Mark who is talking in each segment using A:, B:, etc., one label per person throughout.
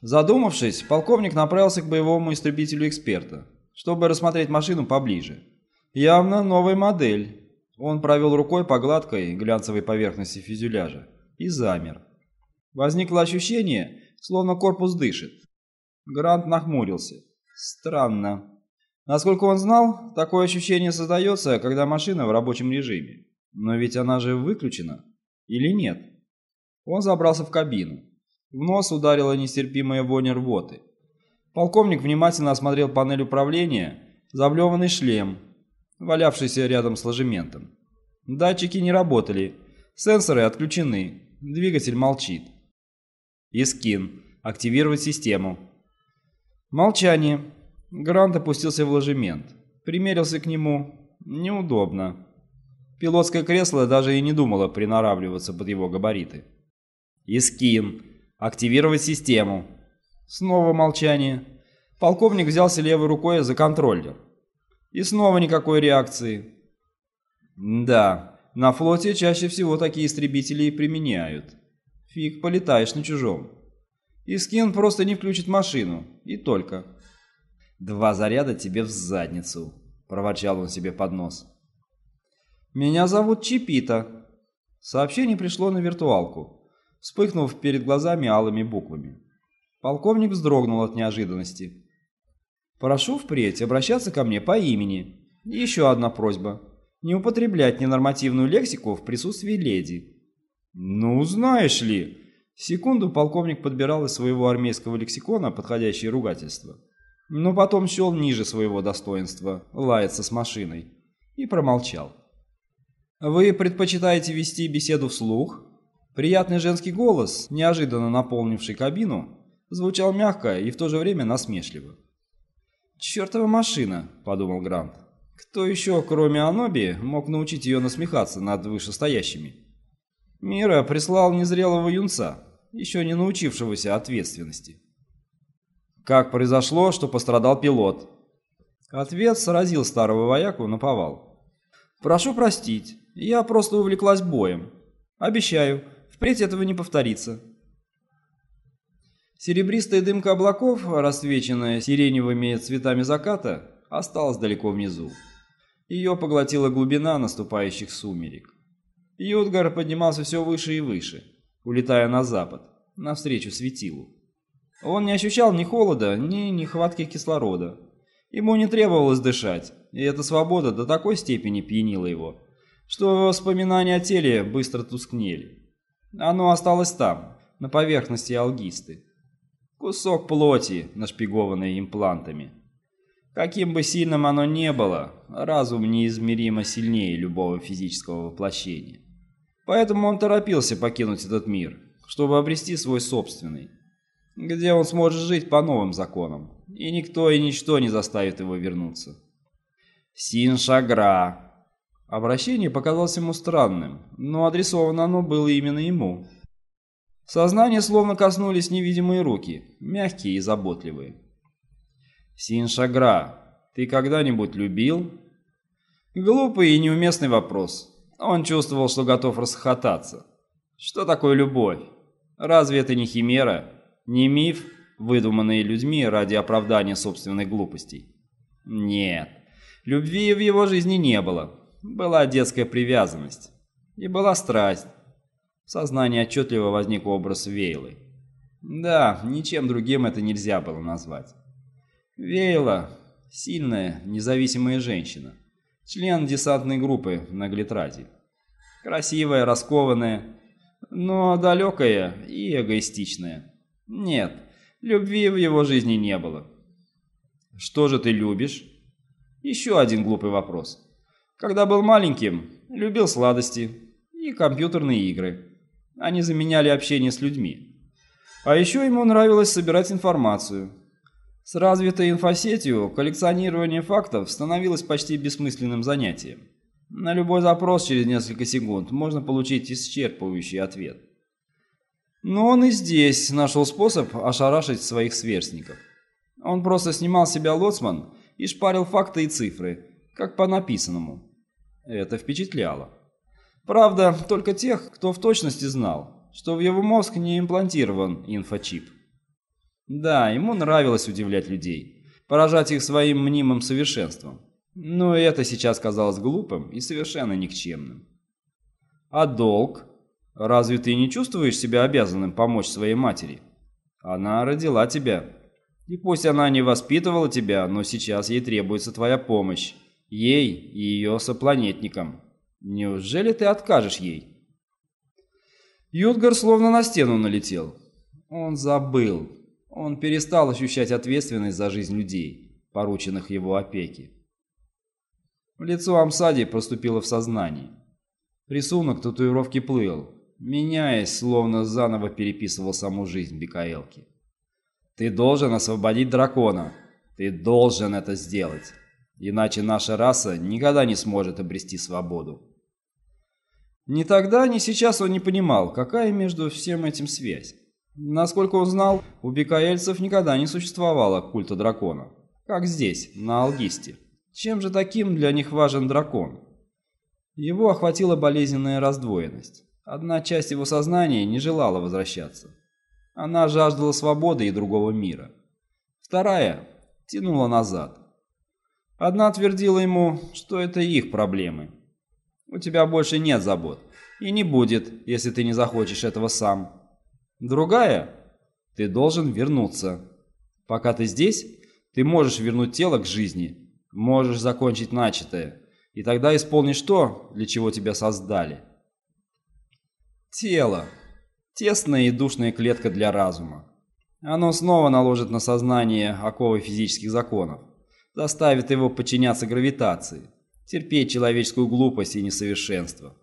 A: Задумавшись, полковник направился к боевому истребителю эксперта, чтобы рассмотреть машину поближе. Явно новая модель. Он провел рукой по гладкой глянцевой поверхности фюзеляжа и замер. Возникло ощущение, словно корпус дышит. Грант нахмурился. Странно. Насколько он знал, такое ощущение создается, когда машина в рабочем режиме. Но ведь она же выключена. Или нет? Он забрался в кабину. В нос ударила нестерпимая вонь рвоты. Полковник внимательно осмотрел панель управления, заблеванный шлем, валявшийся рядом с ложементом. Датчики не работали, сенсоры отключены, двигатель молчит. Искин. Активировать систему. Молчание. Грант опустился в ложемент. Примерился к нему. Неудобно. Пилотское кресло даже и не думало приноравливаться под его габариты. Искин. Активировать систему. Снова молчание. Полковник взялся левой рукой за контроллер. И снова никакой реакции. Да, на флоте чаще всего такие истребители и применяют. Фиг полетаешь на чужом. Искин просто не включит машину. И только. «Два заряда тебе в задницу», — проворчал он себе под нос. «Меня зовут Чипита». Сообщение пришло на виртуалку, вспыхнув перед глазами алыми буквами. Полковник вздрогнул от неожиданности. «Прошу впредь обращаться ко мне по имени. И еще одна просьба. Не употреблять ненормативную лексику в присутствии леди». «Ну, знаешь ли...» Секунду полковник подбирал из своего армейского лексикона подходящее ругательство. Но потом счел ниже своего достоинства лаяться с машиной и промолчал. «Вы предпочитаете вести беседу вслух?» Приятный женский голос, неожиданно наполнивший кабину, звучал мягко и в то же время насмешливо. «Чертова машина», — подумал Грант. «Кто еще, кроме Аноби, мог научить ее насмехаться над вышестоящими?» Мира прислал незрелого юнца, еще не научившегося ответственности. Как произошло, что пострадал пилот? Ответ сразил старого вояку на повал. «Прошу простить, я просто увлеклась боем. Обещаю, впредь этого не повторится». Серебристая дымка облаков, рассвеченная сиреневыми цветами заката, осталась далеко внизу. Ее поглотила глубина наступающих сумерек. Юдгар поднимался все выше и выше, улетая на запад, навстречу светилу. Он не ощущал ни холода, ни нехватки кислорода. Ему не требовалось дышать, и эта свобода до такой степени пьянила его, что воспоминания о теле быстро тускнели. Оно осталось там, на поверхности алгисты. Кусок плоти, нашпигованный имплантами. Каким бы сильным оно ни было, разум неизмеримо сильнее любого физического воплощения. Поэтому он торопился покинуть этот мир, чтобы обрести свой собственный, где он сможет жить по новым законам, и никто и ничто не заставит его вернуться. Синшагра. Обращение показалось ему странным, но адресовано оно было именно ему. Сознание словно коснулись невидимые руки, мягкие и заботливые. Синшагра, ты когда-нибудь любил? Глупый и неуместный вопрос. Он чувствовал, что готов расхохотаться. Что такое любовь? Разве это не химера, не миф, выдуманный людьми ради оправдания собственной глупостей? Нет, любви в его жизни не было. Была детская привязанность. И была страсть. В сознании отчетливо возник образ Вейлы. Да, ничем другим это нельзя было назвать. Вейла – сильная, независимая женщина член десантной группы на Глитраде. Красивая, раскованная, но далекая и эгоистичная. Нет, любви в его жизни не было. Что же ты любишь? Еще один глупый вопрос. Когда был маленьким, любил сладости и компьютерные игры. Они заменяли общение с людьми. А еще ему нравилось собирать информацию, с развитой инфосетью коллекционирование фактов становилось почти бессмысленным занятием. На любой запрос через несколько секунд можно получить исчерпывающий ответ. Но он и здесь нашел способ ошарашить своих сверстников. Он просто снимал себя лоцман и шпарил факты и цифры, как по написанному. Это впечатляло. Правда, только тех, кто в точности знал, что в его мозг не имплантирован инфочип. Да, ему нравилось удивлять людей, поражать их своим мнимым совершенством. Но это сейчас казалось глупым и совершенно никчемным. А долг? Разве ты не чувствуешь себя обязанным помочь своей матери? Она родила тебя. И пусть она не воспитывала тебя, но сейчас ей требуется твоя помощь. Ей и ее сопланетникам. Неужели ты откажешь ей? Ютгар словно на стену налетел. Он забыл. Он перестал ощущать ответственность за жизнь людей, порученных его опеке. Лицо Амсади проступило в сознании. Рисунок татуировки плыл, меняясь, словно заново переписывал саму жизнь Бикаэлки. «Ты должен освободить дракона. Ты должен это сделать. Иначе наша раса никогда не сможет обрести свободу». Ни тогда, ни сейчас он не понимал, какая между всем этим связь. Насколько он знал, у бикаэльцев никогда не существовало культа дракона. Как здесь, на Алгисте. Чем же таким для них важен дракон? Его охватила болезненная раздвоенность. Одна часть его сознания не желала возвращаться. Она жаждала свободы и другого мира. Вторая тянула назад. Одна твердила ему, что это их проблемы. У тебя больше нет забот. И не будет, если ты не захочешь этого сам. Другая, ты должен вернуться. Пока ты здесь, ты можешь вернуть тело к жизни, можешь закончить начатое, и тогда исполнишь то, для чего тебя создали. Тело. Тесная и душная клетка для разума. Оно снова наложит на сознание оковы физических законов, заставит его подчиняться гравитации, терпеть человеческую глупость и несовершенство.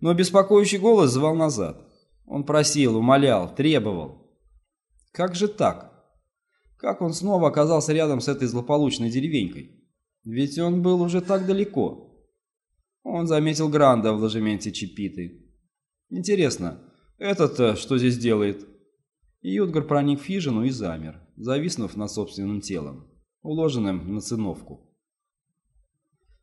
A: Но беспокоящий голос звал назад. Он просил, умолял, требовал. Как же так? Как он снова оказался рядом с этой злополучной деревенькой? Ведь он был уже так далеко. Он заметил Гранда в ложементе Чипиты. Интересно, этот-то что здесь делает? И Ютгар проник в хижину и замер, зависнув над собственным телом, уложенным на циновку.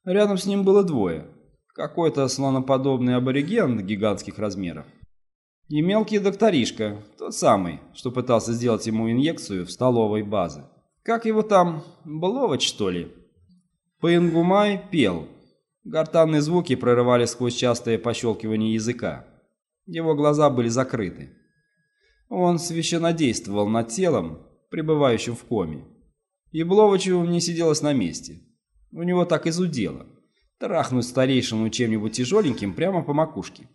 A: Рядом с ним было двое. Какой-то слоноподобный абориген гигантских размеров. И мелкий докторишка, тот самый, что пытался сделать ему инъекцию в столовой базы. Как его там, Бловач, что ли? Паингумай пел. Гортанные звуки прорывались сквозь частое пощелкивание языка. Его глаза были закрыты. Он священнодействовал над телом, пребывающим в коме. И Бловачу не сиделось на месте. У него так изудело. Трахнуть старейшину чем-нибудь тяжеленьким прямо по макушке.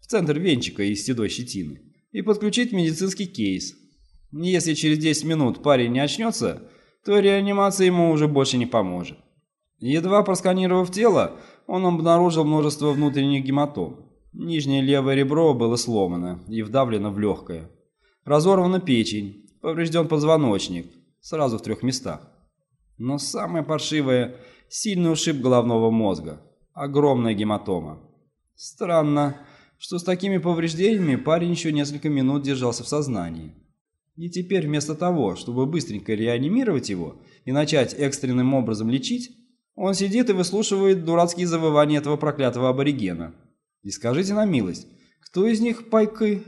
A: В центр венчика из седой щетины. И подключить медицинский кейс. Если через 10 минут парень не очнется, то реанимация ему уже больше не поможет. Едва просканировав тело, он обнаружил множество внутренних гематом. Нижнее левое ребро было сломано и вдавлено в легкое. Разорвана печень, поврежден позвоночник, сразу в трех местах. Но самое паршивое – сильный ушиб головного мозга, огромная гематома. Странно, что с такими повреждениями парень еще несколько минут держался в сознании. И теперь вместо того, чтобы быстренько реанимировать его и начать экстренным образом лечить, он сидит и выслушивает дурацкие завывания этого проклятого аборигена. И скажите на милость, кто из них пайкы?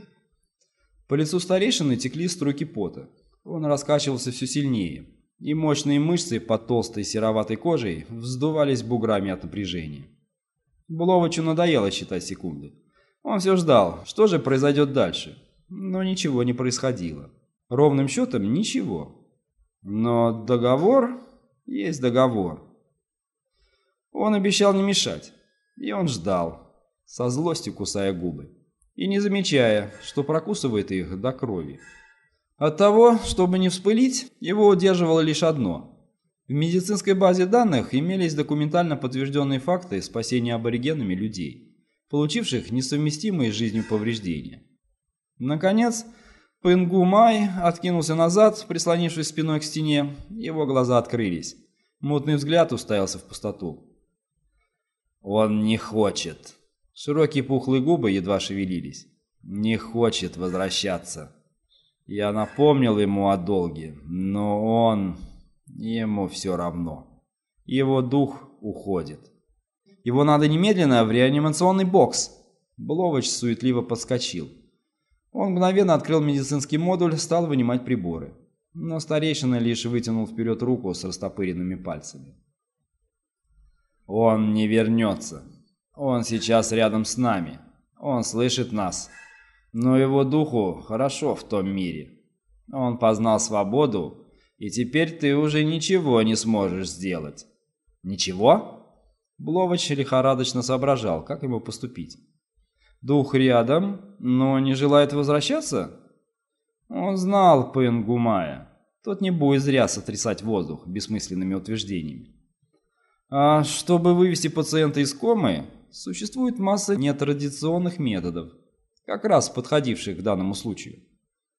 A: По лицу старейшины текли струйки пота. Он раскачивался все сильнее, и мощные мышцы под толстой сероватой кожей вздувались буграми от напряжения. Буловичу надоело считать секунды. Он все ждал, что же произойдет дальше. Но ничего не происходило. Ровным счетом ничего. Но договор есть договор. Он обещал не мешать, и он ждал, со злостью кусая губы, и не замечая, что прокусывает их до крови. От того, чтобы не вспылить, его удерживало лишь одно. В медицинской базе данных имелись документально подтвержденные факты спасения аборигенами людей, получивших несовместимые с жизнью повреждения. Наконец, Пынгу Май откинулся назад, прислонившись спиной к стене, его глаза открылись. Мутный взгляд уставился в пустоту. Он не хочет. Широкие пухлые губы едва шевелились. Не хочет возвращаться. Я напомнил ему о долге, но он... Ему все равно. Его дух уходит. Его надо немедленно в реанимационный бокс. Бловач суетливо подскочил. Он мгновенно открыл медицинский модуль, стал вынимать приборы. Но старейшина лишь вытянул вперед руку с растопыренными пальцами. «Он не вернется. Он сейчас рядом с нами. Он слышит нас. Но его духу хорошо в том мире. Он познал свободу, и теперь ты уже ничего не сможешь сделать». «Ничего?» Бловач лихорадочно соображал, как ему поступить. Дух рядом, но не желает возвращаться? Он знал Пенгумая. Тот не будет зря сотрясать воздух бессмысленными утверждениями. А чтобы вывести пациента из комы, существует масса нетрадиционных методов, как раз подходивших к данному случаю.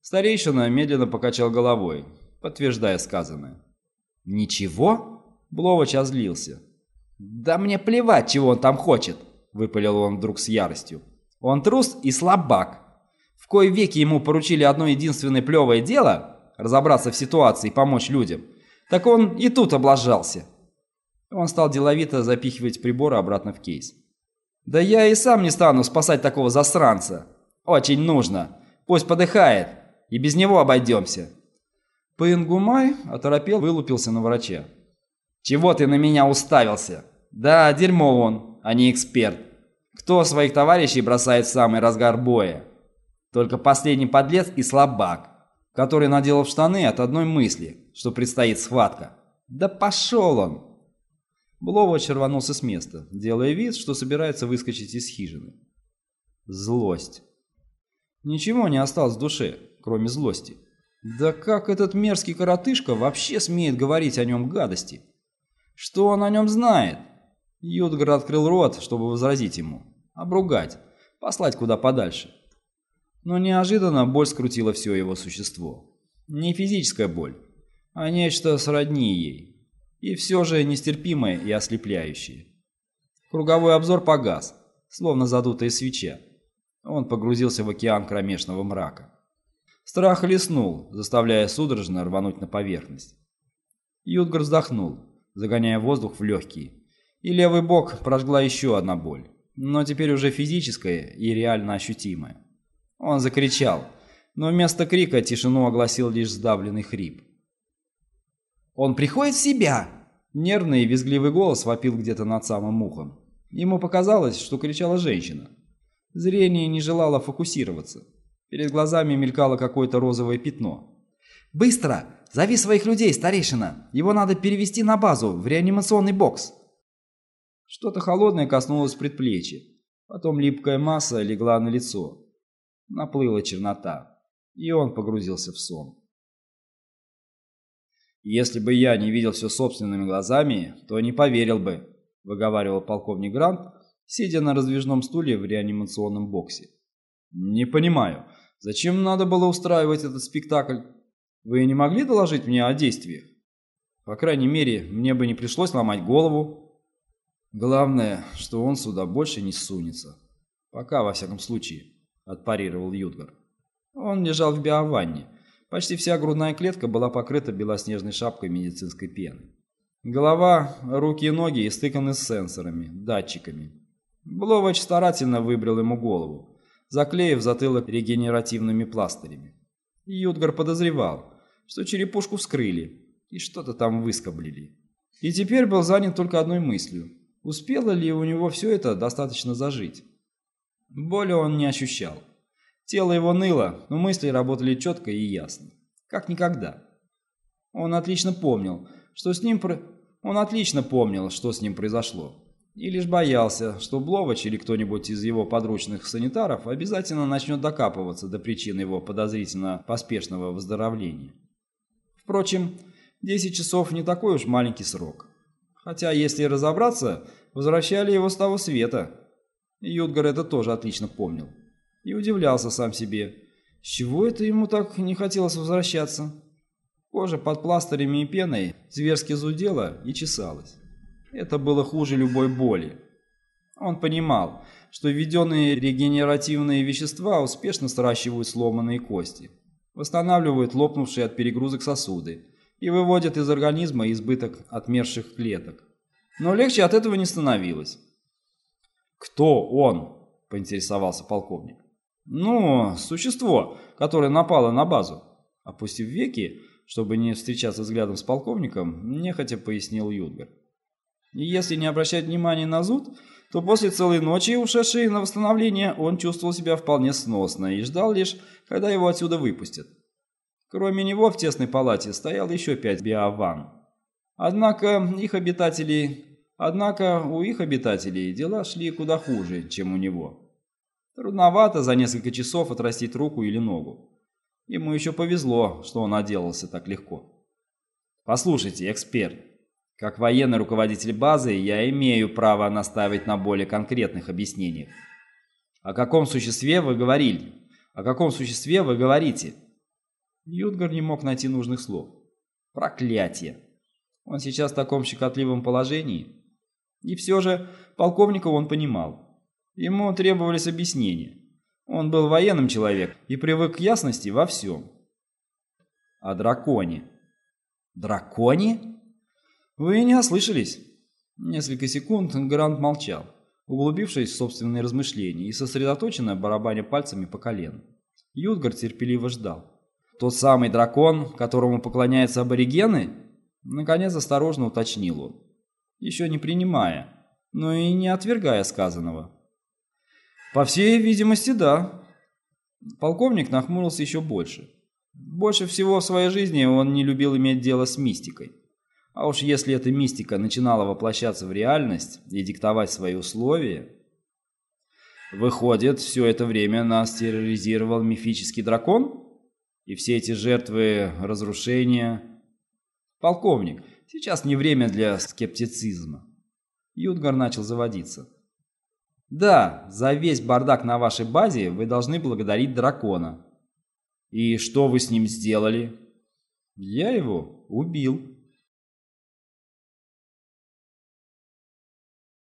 A: Старейшина медленно покачал головой, подтверждая сказанное. «Ничего?» Бловач озлился. «Да мне плевать, чего он там хочет!» — выпалил он вдруг с яростью. Он трус и слабак. В кое веки ему поручили одно единственное плевое дело – разобраться в ситуации и помочь людям. Так он и тут облажался. Он стал деловито запихивать приборы обратно в кейс. «Да я и сам не стану спасать такого засранца. Очень нужно. Пусть подыхает, и без него обойдемся». Пынгумай оторопел, вылупился на врача. «Чего ты на меня уставился? Да, дерьмо он, а не эксперт. Кто своих товарищей бросает в самый разгар боя? Только последний подлец и слабак, который наделал в штаны от одной мысли, что предстоит схватка. Да пошел он! Бловач рванулся с места, делая вид, что собирается выскочить из хижины. Злость. Ничего не осталось в душе, кроме злости. Да как этот мерзкий коротышка вообще смеет говорить о нем гадости? Что он о нем знает? Юдгар открыл рот, чтобы возразить ему, обругать, послать куда подальше. Но неожиданно боль скрутила все его существо. Не физическая боль, а нечто сродни ей. И все же нестерпимое и ослепляющее. Круговой обзор погас, словно задутая свеча. Он погрузился в океан кромешного мрака. Страх леснул, заставляя судорожно рвануть на поверхность. Юдгар вздохнул, загоняя воздух в легкие, и левый бок прожгла еще одна боль, но теперь уже физическая и реально ощутимая. Он закричал, но вместо крика тишину огласил лишь сдавленный хрип. «Он приходит в себя!» Нервный и визгливый голос вопил где-то над самым ухом. Ему показалось, что кричала женщина. Зрение не желало фокусироваться. Перед глазами мелькало какое-то розовое пятно. «Быстро! Зови своих людей, старейшина! Его надо перевести на базу, в реанимационный бокс!» Что-то холодное коснулось предплечья. Потом липкая масса легла на лицо. Наплыла чернота, и он погрузился в сон. «Если бы я не видел все собственными глазами, то не поверил бы», выговаривал полковник Грант, сидя на раздвижном стуле в реанимационном боксе. «Не понимаю, зачем надо было устраивать этот спектакль? Вы не могли доложить мне о действиях? По крайней мере, мне бы не пришлось ломать голову, Главное, что он сюда больше не сунется. Пока, во всяком случае, отпарировал Юдгар. Он лежал в биованне. Почти вся грудная клетка была покрыта белоснежной шапкой медицинской пены. Голова, руки и ноги истыканы сенсорами, датчиками. Бловач старательно выбрал ему голову, заклеив затылок регенеративными пластырями. Юдгар подозревал, что черепушку вскрыли и что-то там выскоблили. И теперь был занят только одной мыслью Успело ли у него все это достаточно зажить? Боли он не ощущал. Тело его ныло, но мысли работали четко и ясно. Как никогда. Он отлично помнил, что с ним про... Он отлично помнил, что с ним произошло. И лишь боялся, что Бловач или кто-нибудь из его подручных санитаров обязательно начнет докапываться до причин его подозрительно поспешного выздоровления. Впрочем, 10 часов не такой уж маленький срок. Хотя, если разобраться, возвращали его с того света. Юдгар это тоже отлично помнил. И удивлялся сам себе. С чего это ему так не хотелось возвращаться? Кожа под пластырями и пеной зверски зудела и чесалась. Это было хуже любой боли. Он понимал, что введенные регенеративные вещества успешно сращивают сломанные кости, восстанавливают лопнувшие от перегрузок сосуды, и выводят из организма избыток отмерших клеток. Но легче от этого не становилось. «Кто он?» – поинтересовался полковник. Ну, существо, которое напало на базу. Опустив веки, чтобы не встречаться взглядом с полковником, нехотя пояснил Юдгар. И если не обращать внимания на зуд, то после целой ночи, ушедшей на восстановление, он чувствовал себя вполне сносно и ждал лишь, когда его отсюда выпустят. Кроме него в тесной палате стоял еще пять биован. Однако их обитатели... Однако у их обитателей дела шли куда хуже, чем у него. Трудновато за несколько часов отрастить руку или ногу. Ему еще повезло, что он отделался так легко. Послушайте, эксперт, как военный руководитель базы я имею право наставить на более конкретных объяснениях. О каком существе вы говорили? О каком существе вы говорите? Ютгар не мог найти нужных слов. Проклятие! Он сейчас в таком щекотливом положении. И все же полковника он понимал. Ему требовались объяснения. Он был военным человеком и привык к ясности во всем. О драконе. Драконе? «Вы не ослышались». Несколько секунд Грант молчал, углубившись в собственные размышления и сосредоточенно барабаня пальцами по колену. Юдгар терпеливо ждал. «Тот самый дракон, которому поклоняются аборигены?» Наконец осторожно уточнил он, еще не принимая, но и не отвергая сказанного. «По всей видимости, да». Полковник нахмурился еще больше. Больше всего в своей жизни он не любил иметь дело с мистикой. А уж если эта мистика начинала воплощаться в реальность и диктовать свои условия... Выходит, все это время нас терроризировал мифический дракон? И все эти жертвы разрушения... Полковник, сейчас не время для скептицизма. Юдгар начал заводиться. Да, за весь бардак на вашей базе вы должны благодарить дракона. И что вы с ним сделали? Я его убил.